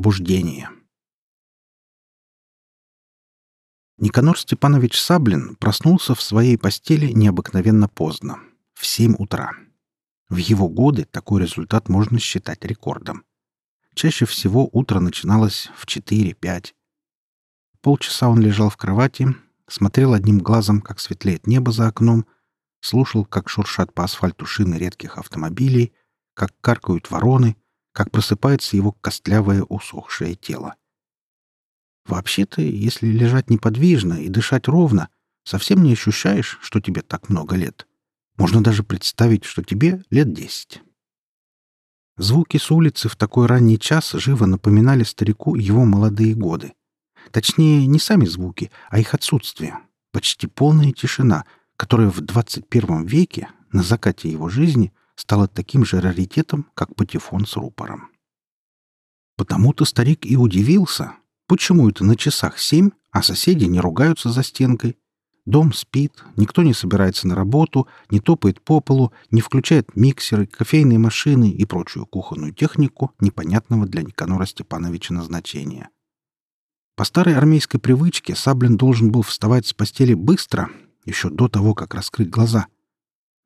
Пробуждение. Никанор Степанович Саблин проснулся в своей постели необыкновенно поздно, в семь утра. В его годы такой результат можно считать рекордом. Чаще всего утро начиналось в 4-5. Полчаса он лежал в кровати, смотрел одним глазом, как светлеет небо за окном, слушал, как шуршат по асфальту шины редких автомобилей, как каркают вороны, как просыпается его костлявое усохшее тело. Вообще-то, если лежать неподвижно и дышать ровно, совсем не ощущаешь, что тебе так много лет. Можно даже представить, что тебе лет десять. Звуки с улицы в такой ранний час живо напоминали старику его молодые годы. Точнее, не сами звуки, а их отсутствие. Почти полная тишина, которая в 21 веке, на закате его жизни, стала таким же раритетом, как патефон с рупором. Потому-то старик и удивился, почему это на часах семь, а соседи не ругаются за стенкой. Дом спит, никто не собирается на работу, не топает по полу, не включает миксеры, кофейные машины и прочую кухонную технику непонятного для Никанора Степановича назначения. По старой армейской привычке Саблин должен был вставать с постели быстро, еще до того, как раскрыть глаза —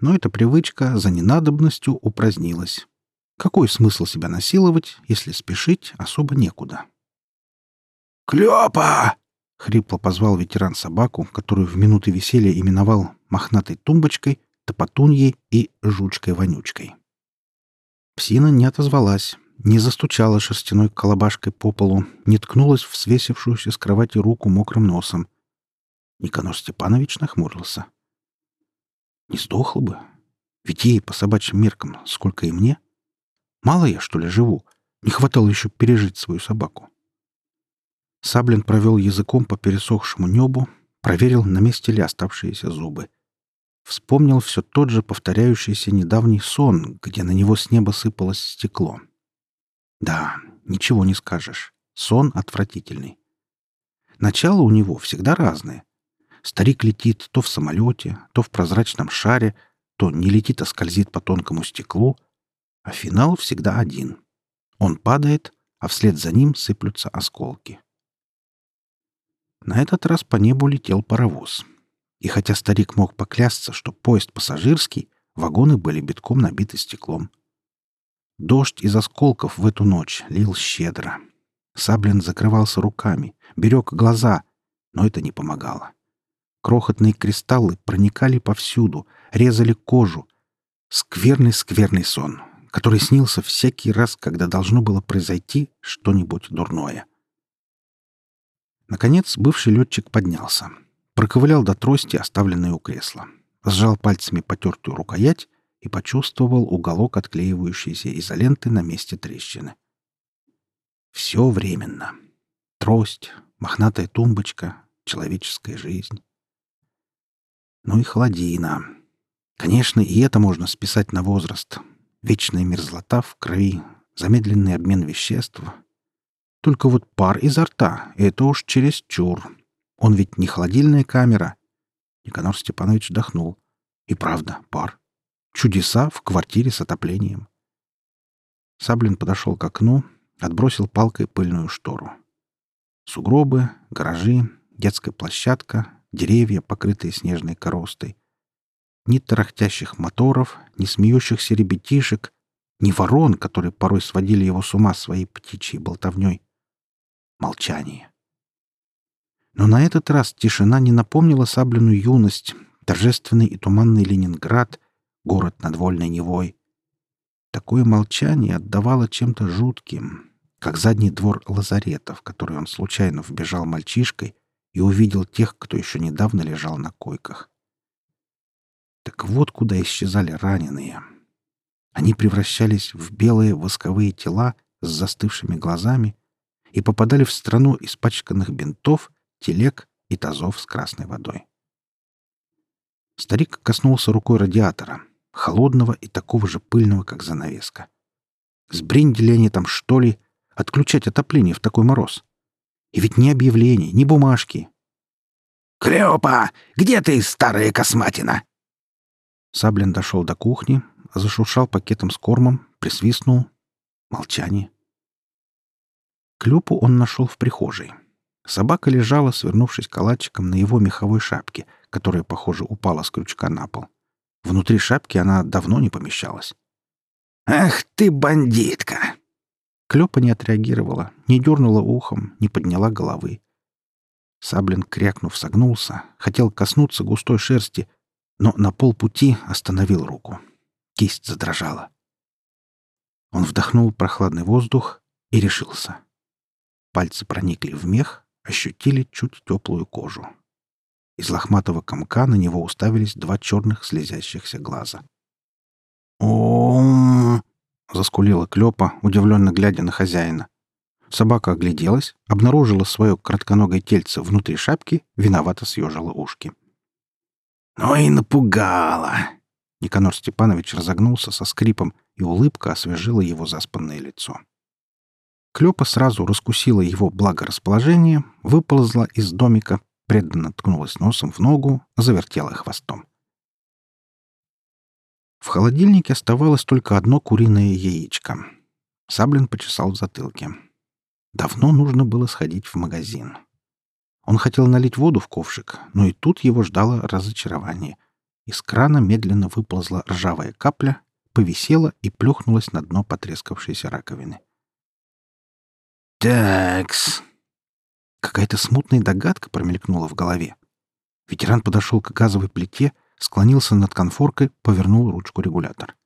но эта привычка за ненадобностью упразднилась. Какой смысл себя насиловать, если спешить особо некуда? «Клёпа!» — хрипло позвал ветеран собаку, которую в минуты веселья именовал мохнатой тумбочкой, топотуньей и жучкой-вонючкой. Псина не отозвалась, не застучала шерстяной колобашкой по полу, не ткнулась в свесившуюся с кровати руку мокрым носом. Никанор Степанович нахмурился. Не сдохла бы. Ведь ей по собачьим меркам сколько и мне. Мало я, что ли, живу. Не хватало еще пережить свою собаку. Саблин провел языком по пересохшему небу, проверил, на месте ли оставшиеся зубы. Вспомнил все тот же повторяющийся недавний сон, где на него с неба сыпалось стекло. Да, ничего не скажешь. Сон отвратительный. Начало у него всегда разное. Старик летит то в самолете, то в прозрачном шаре, то не летит, а скользит по тонкому стеклу, а финал всегда один. Он падает, а вслед за ним сыплются осколки. На этот раз по небу летел паровоз. И хотя старик мог поклясться, что поезд пассажирский, вагоны были битком набиты стеклом. Дождь из осколков в эту ночь лил щедро. Саблин закрывался руками, берег глаза, но это не помогало. Крохотные кристаллы проникали повсюду, резали кожу. Скверный-скверный сон, который снился всякий раз, когда должно было произойти что-нибудь дурное. Наконец бывший летчик поднялся, проковылял до трости, оставленной у кресла, сжал пальцами потертую рукоять и почувствовал уголок отклеивающейся изоленты на месте трещины. Все временно. Трость, мохнатая тумбочка, человеческая жизнь. Ну и холодина. Конечно, и это можно списать на возраст. Вечная мерзлота в крови, замедленный обмен веществ. Только вот пар изо рта — это уж чересчур. Он ведь не холодильная камера. Никанор Степанович вдохнул. И правда, пар. Чудеса в квартире с отоплением. Саблин подошел к окну, отбросил палкой пыльную штору. Сугробы, гаражи, детская площадка, деревья, покрытые снежной коростой. Ни тарахтящих моторов, ни смеющихся ребятишек, ни ворон, которые порой сводили его с ума своей птичьей болтовней. Молчание. Но на этот раз тишина не напомнила Саблину юность, торжественный и туманный Ленинград, город над вольной Невой. Такое молчание отдавало чем-то жутким, как задний двор лазарета, в который он случайно вбежал мальчишкой и увидел тех, кто еще недавно лежал на койках. Так вот куда исчезали раненые. Они превращались в белые восковые тела с застывшими глазами и попадали в страну испачканных бинтов, телег и тазов с красной водой. Старик коснулся рукой радиатора, холодного и такого же пыльного, как занавеска. Сбрендили они там, что ли, отключать отопление в такой мороз? И ведь ни объявлений, ни бумажки. «Клёпа! Где ты, старая косматина?» Саблин дошел до кухни, зашуршал пакетом с кормом, присвистнул. Молчание. Клюпу он нашел в прихожей. Собака лежала, свернувшись калачиком на его меховой шапке, которая, похоже, упала с крючка на пол. Внутри шапки она давно не помещалась. «Ах ты, бандитка!» Клёпа не отреагировала, не дернула ухом, не подняла головы. Саблин, крякнув, согнулся, хотел коснуться густой шерсти, но на полпути остановил руку. Кисть задрожала. Он вдохнул прохладный воздух и решился. Пальцы проникли в мех, ощутили чуть теплую кожу. Из лохматого комка на него уставились два черных слезящихся глаза. Заскулила Клёпа, удивленно глядя на хозяина. Собака огляделась, обнаружила свое кратконогое тельце внутри шапки, виновато съежила ушки. «Ну и напугала!» Никанор Степанович разогнулся со скрипом, и улыбка освежила его заспанное лицо. Клёпа сразу раскусила его благорасположение, выползла из домика, преданно ткнулась носом в ногу, завертела хвостом. В холодильнике оставалось только одно куриное яичко. Саблин почесал в затылке. Давно нужно было сходить в магазин. Он хотел налить воду в ковшик, но и тут его ждало разочарование. Из крана медленно выползла ржавая капля, повисела и плюхнулась на дно потрескавшейся раковины. «Такс!» Какая-то смутная догадка промелькнула в голове. Ветеран подошел к газовой плите, склонился над конфоркой, повернул ручку регулятор.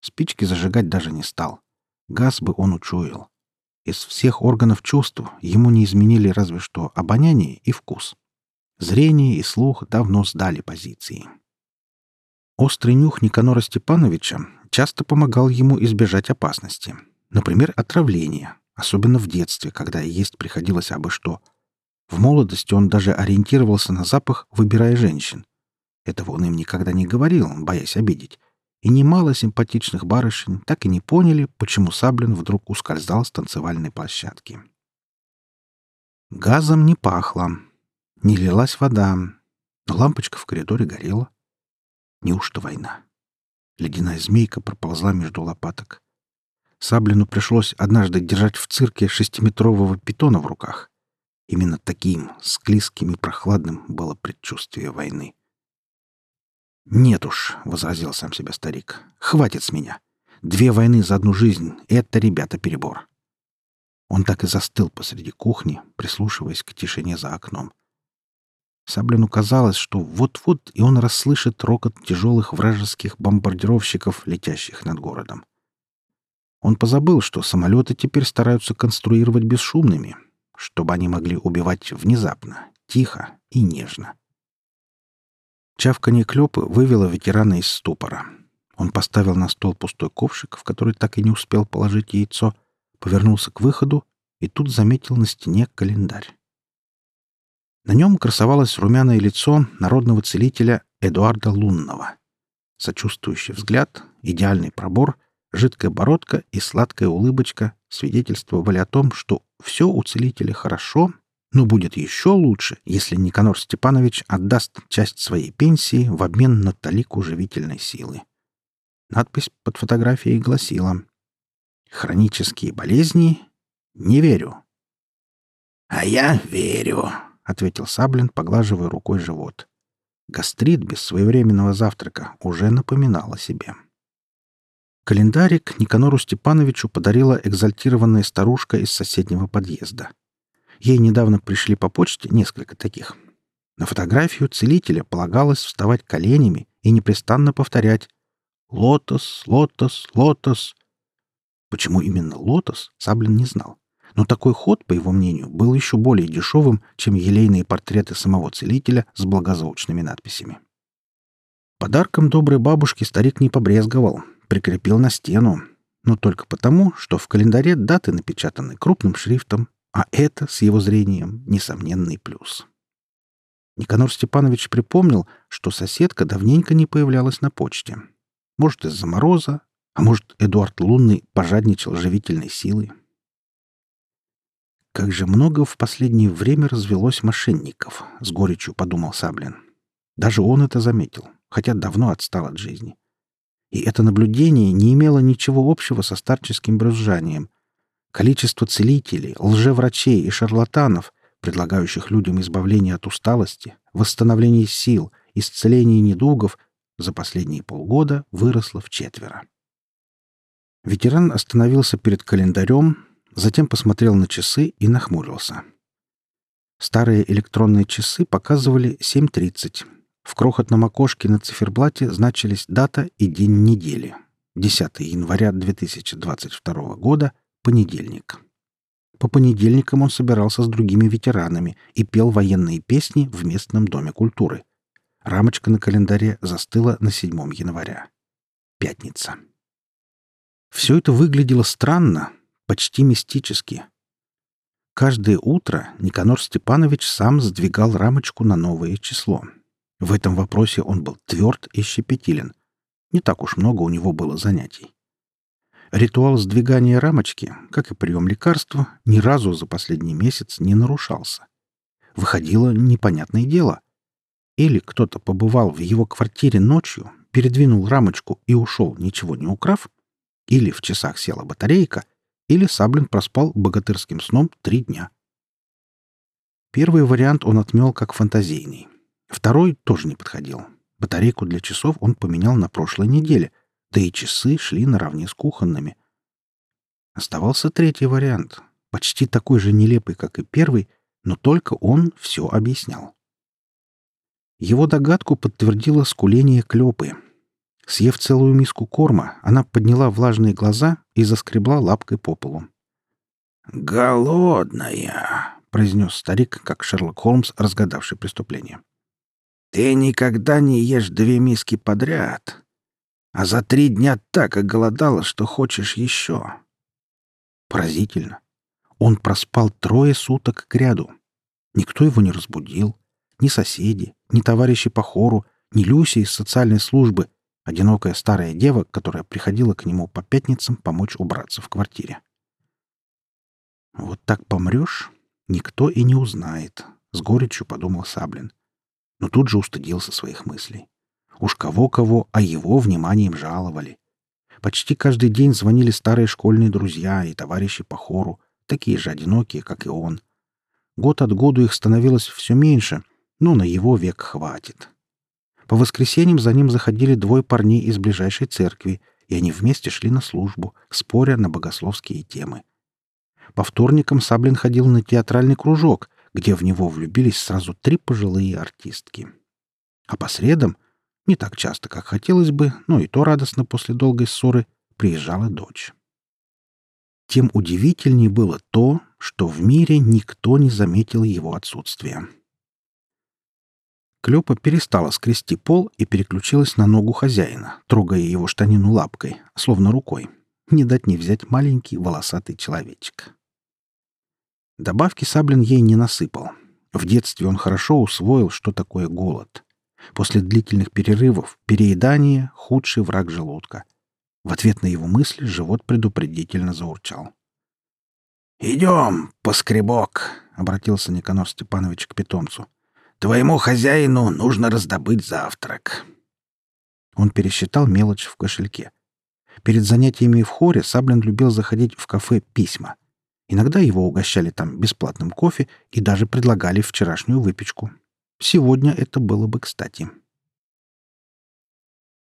Спички зажигать даже не стал. Газ бы он учуял. Из всех органов чувств ему не изменили разве что обоняние и вкус. Зрение и слух давно сдали позиции. Острый нюх Никанора Степановича часто помогал ему избежать опасности. Например, отравления, особенно в детстве, когда есть приходилось абы что. В молодости он даже ориентировался на запах, выбирая женщин. Этого он им никогда не говорил, боясь обидеть. И немало симпатичных барышень так и не поняли, почему Саблин вдруг ускользал с танцевальной площадки. Газом не пахло. Не лилась вода. Но лампочка в коридоре горела. Неужто война? Ледяная змейка проползла между лопаток. Саблину пришлось однажды держать в цирке шестиметрового питона в руках. Именно таким, склизким и прохладным, было предчувствие войны. «Нет уж», — возразил сам себе старик, — «хватит с меня. Две войны за одну жизнь — это, ребята, перебор». Он так и застыл посреди кухни, прислушиваясь к тишине за окном. Саблину казалось, что вот-вот и он расслышит рокот тяжелых вражеских бомбардировщиков, летящих над городом. Он позабыл, что самолеты теперь стараются конструировать бесшумными, чтобы они могли убивать внезапно, тихо и нежно. Чавканье клёпы вывело ветерана из ступора. Он поставил на стол пустой ковшик, в который так и не успел положить яйцо, повернулся к выходу и тут заметил на стене календарь. На нем красовалось румяное лицо народного целителя Эдуарда Лунного. Сочувствующий взгляд, идеальный пробор — Жидкая бородка и сладкая улыбочка свидетельствовали о том, что все у целителя хорошо, но будет еще лучше, если Никанор Степанович отдаст часть своей пенсии в обмен на талику живительной силы. Надпись под фотографией гласила «Хронические болезни? Не верю». «А я верю», — ответил Саблин, поглаживая рукой живот. Гастрит без своевременного завтрака уже напоминал о себе. Календарик Никанору Степановичу подарила экзальтированная старушка из соседнего подъезда. Ей недавно пришли по почте несколько таких. На фотографию целителя полагалось вставать коленями и непрестанно повторять «Лотос, лотос, лотос». Почему именно лотос, Саблин не знал. Но такой ход, по его мнению, был еще более дешевым, чем елейные портреты самого целителя с благозвучными надписями. Подарком доброй бабушки старик не побрезговал — прикрепил на стену, но только потому, что в календаре даты напечатаны крупным шрифтом, а это, с его зрением, несомненный плюс. Никанор Степанович припомнил, что соседка давненько не появлялась на почте. Может, из-за мороза, а может, Эдуард Лунный пожадничал живительной силой. «Как же много в последнее время развелось мошенников», — с горечью подумал Саблин. Даже он это заметил, хотя давно отстал от жизни. — и это наблюдение не имело ничего общего со старческим брюзжанием. Количество целителей, лжеврачей и шарлатанов, предлагающих людям избавление от усталости, восстановление сил, исцеление недугов, за последние полгода выросло в четверо. Ветеран остановился перед календарем, затем посмотрел на часы и нахмурился. Старые электронные часы показывали 7.30. В крохотном окошке на циферблате значились дата и день недели. 10 января 2022 года, понедельник. По понедельникам он собирался с другими ветеранами и пел военные песни в местном доме культуры. Рамочка на календаре застыла на 7 января. Пятница. Все это выглядело странно, почти мистически. Каждое утро Никанор Степанович сам сдвигал рамочку на новое число. В этом вопросе он был тверд и щепетилен. Не так уж много у него было занятий. Ритуал сдвигания рамочки, как и прием лекарства, ни разу за последний месяц не нарушался. Выходило непонятное дело. Или кто-то побывал в его квартире ночью, передвинул рамочку и ушел, ничего не украв, или в часах села батарейка, или Саблин проспал богатырским сном три дня. Первый вариант он отмел как фантазийный. Второй тоже не подходил. Батарейку для часов он поменял на прошлой неделе, да и часы шли наравне с кухонными. Оставался третий вариант, почти такой же нелепый, как и первый, но только он все объяснял. Его догадку подтвердило скуление клёпы. Съев целую миску корма, она подняла влажные глаза и заскребла лапкой по полу. «Голодная!» — произнес старик, как Шерлок Холмс, разгадавший преступление. «Ты никогда не ешь две миски подряд а за три дня так оголодала, что хочешь еще. Поразительно. Он проспал трое суток кряду. Никто его не разбудил. Ни соседи, ни товарищи по хору, ни Люся из социальной службы, одинокая старая дева, которая приходила к нему по пятницам помочь убраться в квартире. «Вот так помрешь, никто и не узнает», — с горечью подумал Саблин. Но тут же устыдился своих мыслей. Уж кого-кого, а его вниманием жаловали. Почти каждый день звонили старые школьные друзья и товарищи по хору, такие же одинокие, как и он. Год от года их становилось все меньше, но на его век хватит. По воскресеньям за ним заходили двое парней из ближайшей церкви, и они вместе шли на службу, споря на богословские темы. По вторникам Саблин ходил на театральный кружок, где в него влюбились сразу три пожилые артистки. А по средам — не так часто, как хотелось бы, но и то радостно после долгой ссоры приезжала дочь. Тем удивительнее было то, что в мире никто не заметил его отсутствия. Клёпа перестала скрести пол и переключилась на ногу хозяина, трогая его штанину лапкой, словно рукой. Не дать не взять маленький волосатый человечек. Добавки Саблин ей не насыпал. В детстве он хорошо усвоил, что такое голод. После длительных перерывов переедание — худший враг желудка. В ответ на его мысли живот предупредительно заурчал. «Идем, поскребок!» — обратился Никанор Степанович к питомцу. «Твоему хозяину нужно раздобыть завтрак». Он пересчитал мелочь в кошельке. Перед занятиями в хоре Саблин любил заходить в кафе «Письма». Иногда его угощали там бесплатным кофе и даже предлагали вчерашнюю выпечку. Сегодня это было бы кстати.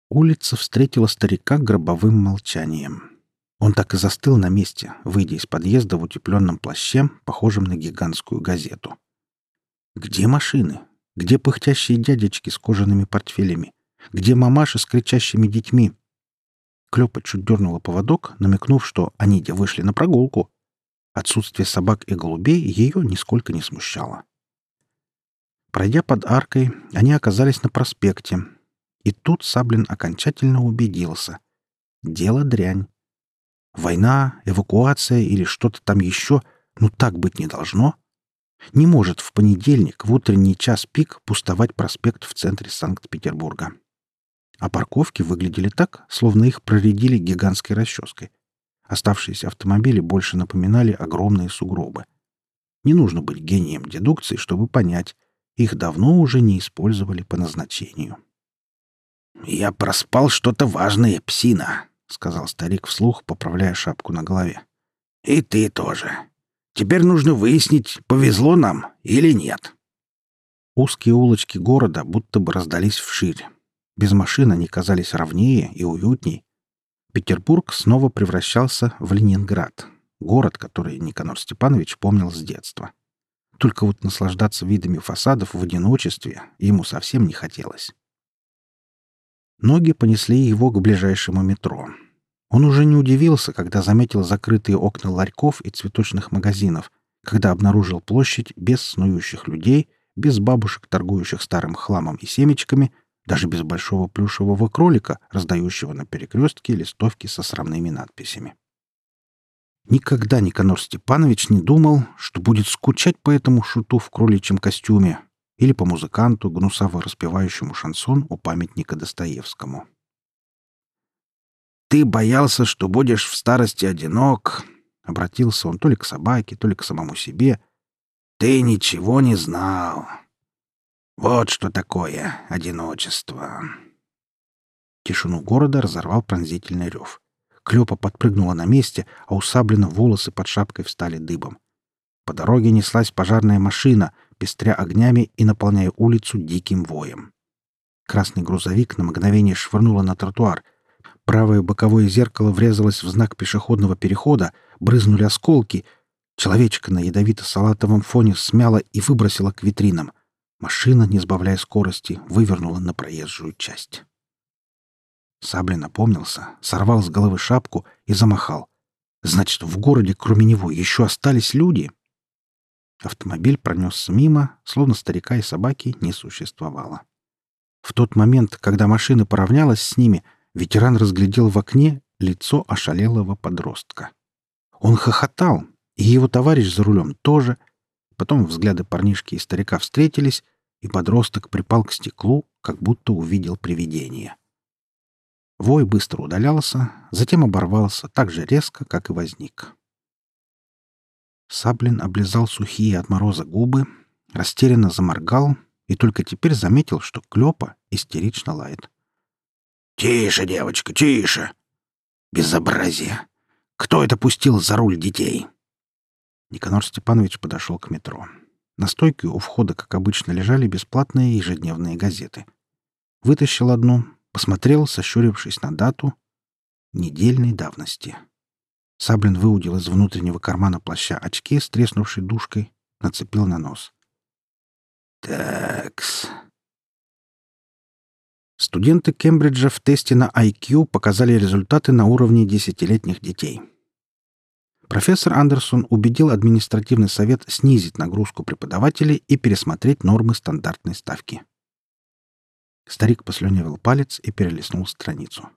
Улица встретила старика гробовым молчанием. Он так и застыл на месте, выйдя из подъезда в утепленном плаще, похожем на гигантскую газету. Где машины? Где пыхтящие дядечки с кожаными портфелями? Где мамаши с кричащими детьми? Клёпа чуть дернула поводок, намекнув, что они вышли на прогулку. Отсутствие собак и голубей ее нисколько не смущало. Пройдя под аркой, они оказались на проспекте. И тут Саблин окончательно убедился. Дело дрянь. Война, эвакуация или что-то там еще, ну так быть не должно. Не может в понедельник в утренний час пик пустовать проспект в центре Санкт-Петербурга. А парковки выглядели так, словно их проредили гигантской расческой. Оставшиеся автомобили больше напоминали огромные сугробы. Не нужно быть гением дедукции, чтобы понять, их давно уже не использовали по назначению. «Я проспал что-то важное, псина», — сказал старик вслух, поправляя шапку на голове. И ты тоже. Теперь нужно выяснить, повезло нам или нет. Узкие улочки города будто бы раздались вширь. Без машин они казались ровнее и уютней. Петербург снова превращался в Ленинград, город, который Никанор Степанович помнил с детства. Только вот наслаждаться видами фасадов в одиночестве ему совсем не хотелось. Ноги понесли его к ближайшему метро. Он уже не удивился, когда заметил закрытые окна ларьков и цветочных магазинов, когда обнаружил площадь без снующих людей, без бабушек, торгующих старым хламом и семечками, даже без большого плюшевого кролика, раздающего на перекрестке листовки со срамными надписями. Никогда Никанор Степанович не думал, что будет скучать по этому шуту в кроличьем костюме, или по музыканту, гнусаво распевающему шансон у памятника Достоевскому. «Ты боялся, что будешь в старости одинок», — обратился он то ли к собаке, то ли к самому себе. «Ты ничего не знал. Вот что такое одиночество». Тишину города разорвал пронзительный рев. Клёпа подпрыгнула на месте, а у Саблина волосы под шапкой встали дыбом. По дороге неслась пожарная машина — пестря огнями и наполняя улицу диким воем. Красный грузовик на мгновение швырнуло на тротуар. Правое боковое зеркало врезалось в знак пешеходного перехода, брызнули осколки. Человечка на ядовито-салатовом фоне смяла и выбросила к витринам. Машина, не сбавляя скорости, вывернула на проезжую часть. Саблин опомнился, сорвал с головы шапку и замахал. Значит, в городе кроме него еще остались люди? Автомобиль пронесся мимо, словно старика и собаки не существовало. В тот момент, когда машина поравнялась с ними, ветеран разглядел в окне лицо ошалелого подростка. Он хохотал, и его товарищ за рулем тоже. Потом взгляды парнишки и старика встретились, и подросток припал к стеклу, как будто увидел привидение. Вой быстро удалялся, затем оборвался так же резко, как и возник. Саблин облизал сухие от мороза губы, растерянно заморгал и только теперь заметил, что Клёпа истерично лает. «Тише, девочка, тише! Безобразие! Кто это пустил за руль детей?» Никанор Степанович подошел к метро. На стойке у входа, как обычно, лежали бесплатные ежедневные газеты. Вытащил одну, посмотрел, сощурившись на дату недельной давности. Саблин выудил из внутреннего кармана плаща очки с треснувшей дужкой, нацепил на нос. «Такс...» Студенты Кембриджа в тесте на IQ показали результаты на уровне десятилетних детей. Профессор Андерсон убедил административный совет снизить нагрузку преподавателей и пересмотреть нормы стандартной ставки. Старик послюнявил палец и перелистнул страницу.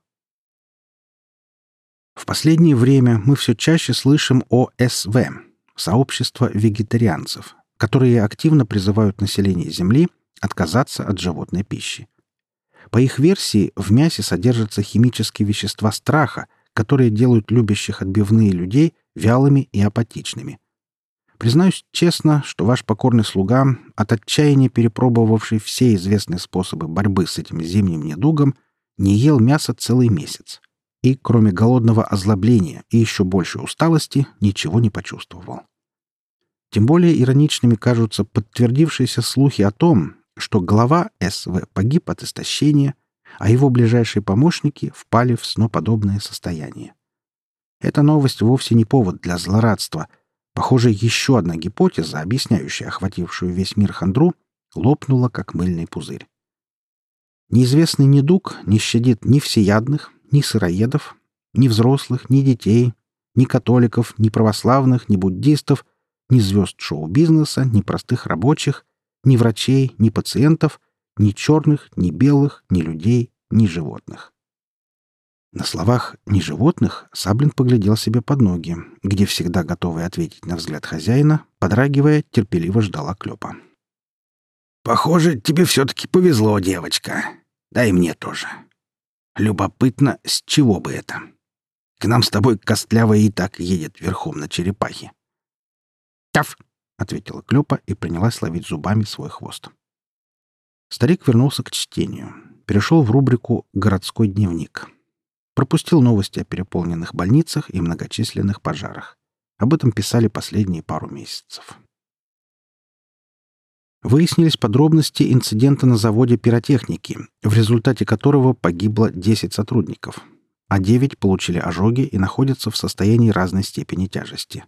В последнее время мы все чаще слышим о СВ — сообщество вегетарианцев, которые активно призывают население Земли отказаться от животной пищи. По их версии, в мясе содержатся химические вещества страха, которые делают любящих отбивные людей вялыми и апатичными. Признаюсь честно, что ваш покорный слуга, от отчаяния перепробовавший все известные способы борьбы с этим зимним недугом, не ел мясо целый месяц и, кроме голодного озлобления и еще большей усталости, ничего не почувствовал. Тем более ироничными кажутся подтвердившиеся слухи о том, что глава СВ погиб от истощения, а его ближайшие помощники впали в сноподобное состояние. Эта новость вовсе не повод для злорадства. Похоже, еще одна гипотеза, объясняющая охватившую весь мир хандру, лопнула, как мыльный пузырь. Неизвестный недуг не щадит ни всеядных, ни сыроедов, ни взрослых, ни детей, ни католиков, ни православных, ни буддистов, ни звезд шоу-бизнеса, ни простых рабочих, ни врачей, ни пациентов, ни черных, ни белых, ни людей, ни животных. На словах «ни животных» Саблин поглядел себе под ноги, где всегда готовый ответить на взгляд хозяина, подрагивая, терпеливо ждала клёпа. «Похоже, тебе все-таки повезло, девочка. Да и мне тоже. Любопытно, с чего бы это? К нам с тобой костлявая и так едет верхом на черепахе. «Таф!» — ответила Клёпа и принялась ловить зубами свой хвост. Старик вернулся к чтению. Перешел в рубрику «Городской дневник». Пропустил новости о переполненных больницах и многочисленных пожарах. Об этом писали последние пару месяцев. Выяснились подробности инцидента на заводе пиротехники, в результате которого погибло 10 сотрудников, а 9 получили ожоги и находятся в состоянии разной степени тяжести.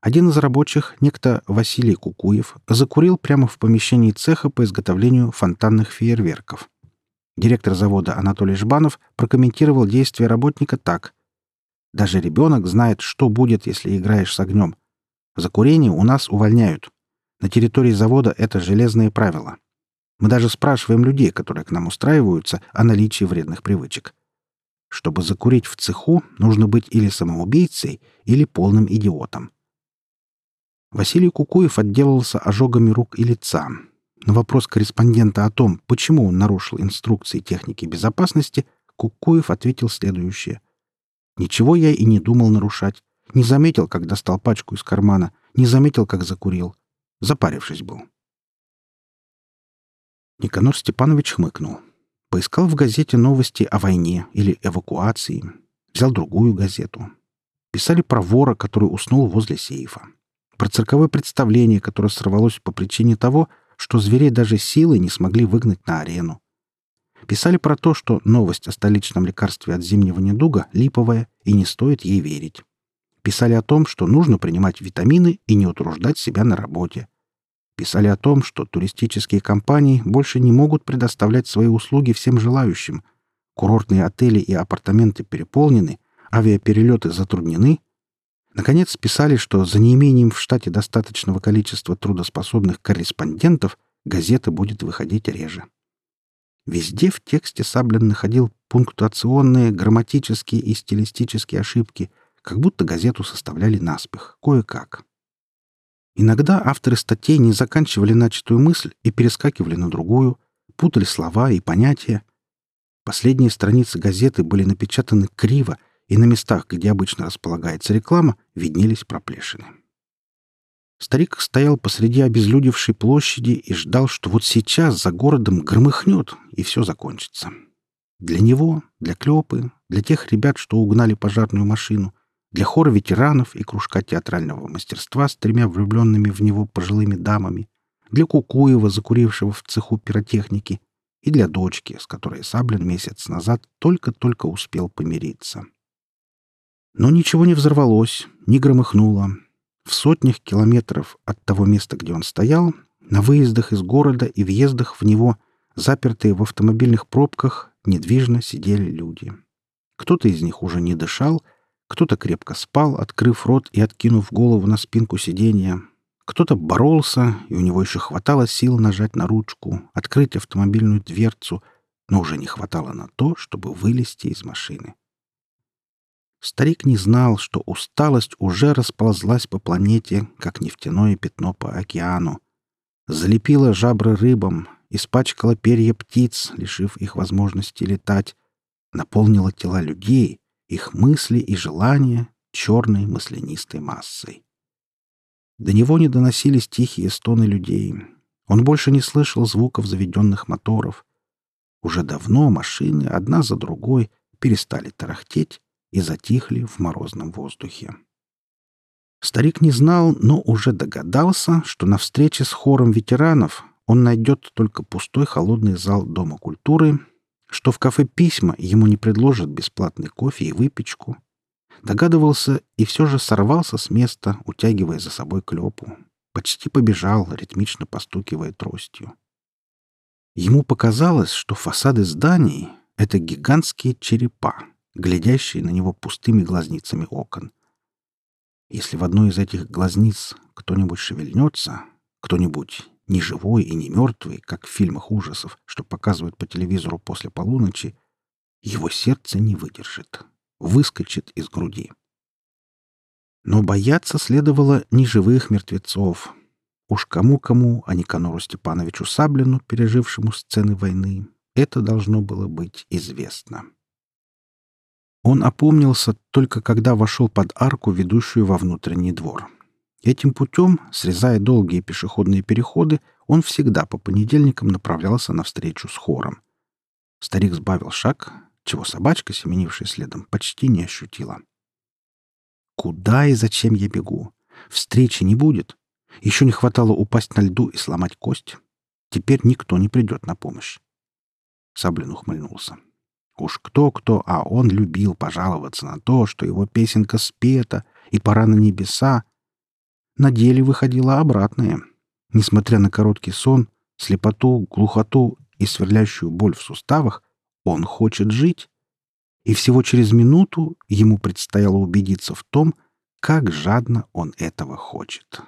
Один из рабочих, некто Василий Кукуев, закурил прямо в помещении цеха по изготовлению фонтанных фейерверков. Директор завода Анатолий Жбанов прокомментировал действия работника так. «Даже ребенок знает, что будет, если играешь с огнем. За курение у нас увольняют. На территории завода это железные правила. Мы даже спрашиваем людей, которые к нам устраиваются, о наличии вредных привычек. Чтобы закурить в цеху, нужно быть или самоубийцей, или полным идиотом. Василий Кукуев отделался ожогами рук и лица. На вопрос корреспондента о том, почему он нарушил инструкции техники безопасности, Кукуев ответил следующее. «Ничего я и не думал нарушать. Не заметил, как достал пачку из кармана. Не заметил, как закурил. Запарившись был. Никанор Степанович хмыкнул. Поискал в газете новости о войне или эвакуации. Взял другую газету. Писали про вора, который уснул возле сейфа. Про цирковое представление, которое сорвалось по причине того, что зверей даже силой не смогли выгнать на арену. Писали про то, что новость о столичном лекарстве от зимнего недуга липовая и не стоит ей верить. Писали о том, что нужно принимать витамины и не утруждать себя на работе. Писали о том, что туристические компании больше не могут предоставлять свои услуги всем желающим. Курортные отели и апартаменты переполнены, авиаперелеты затруднены. Наконец писали, что за неимением в штате достаточного количества трудоспособных корреспондентов газета будет выходить реже. Везде в тексте Саблин находил пунктуационные, грамматические и стилистические ошибки, как будто газету составляли наспех, кое-как. Иногда авторы статей не заканчивали начатую мысль и перескакивали на другую, путали слова и понятия. Последние страницы газеты были напечатаны криво, и на местах, где обычно располагается реклама, виднелись проплешины. Старик стоял посреди обезлюдевшей площади и ждал, что вот сейчас за городом громыхнет, и все закончится. Для него, для Клёпы, для тех ребят, что угнали пожарную машину, для хора ветеранов и кружка театрального мастерства с тремя влюбленными в него пожилыми дамами, для Кукуева, закурившего в цеху пиротехники, и для дочки, с которой Саблин месяц назад только-только успел помириться. Но ничего не взорвалось, не громыхнуло. В сотнях километров от того места, где он стоял, на выездах из города и въездах в него, запертые в автомобильных пробках, недвижно сидели люди. Кто-то из них уже не дышал, кто-то крепко спал, открыв рот и откинув голову на спинку сиденья. Кто-то боролся, и у него еще хватало сил нажать на ручку, открыть автомобильную дверцу, но уже не хватало на то, чтобы вылезти из машины. Старик не знал, что усталость уже расползлась по планете, как нефтяное пятно по океану. Залепила жабры рыбам, испачкала перья птиц, лишив их возможности летать, наполнила тела людей, их мысли и желания черной маслянистой массой. До него не доносились тихие стоны людей. Он больше не слышал звуков заведенных моторов. Уже давно машины, одна за другой, перестали тарахтеть и затихли в морозном воздухе. Старик не знал, но уже догадался, что на встрече с хором ветеранов он найдет только пустой холодный зал Дома культуры что в кафе «Письма» ему не предложат бесплатный кофе и выпечку. Догадывался и все же сорвался с места, утягивая за собой клепу. Почти побежал, ритмично постукивая тростью. Ему показалось, что фасады зданий — это гигантские черепа, глядящие на него пустыми глазницами окон. Если в одной из этих глазниц кто-нибудь шевельнется, кто-нибудь не живой и не мертвый, как в фильмах ужасов, что показывают по телевизору после полуночи, его сердце не выдержит, выскочит из груди. Но бояться следовало не живых мертвецов. Уж кому-кому, а не Конору Степановичу Саблину, пережившему сцены войны, это должно было быть известно. Он опомнился только когда вошел под арку, ведущую во внутренний двор. Этим путем, срезая долгие пешеходные переходы, он всегда по понедельникам направлялся на встречу с хором. Старик сбавил шаг, чего собачка, семенившая следом, почти не ощутила. Куда и зачем я бегу? Встречи не будет. Еще не хватало упасть на льду и сломать кость. Теперь никто не придет на помощь. Саблин ухмыльнулся. Уж кто-кто, а он любил пожаловаться на то, что его песенка спета и пора на небеса. На деле выходило обратное. Несмотря на короткий сон, слепоту, глухоту и сверлящую боль в суставах, он хочет жить. И всего через минуту ему предстояло убедиться в том, как жадно он этого хочет.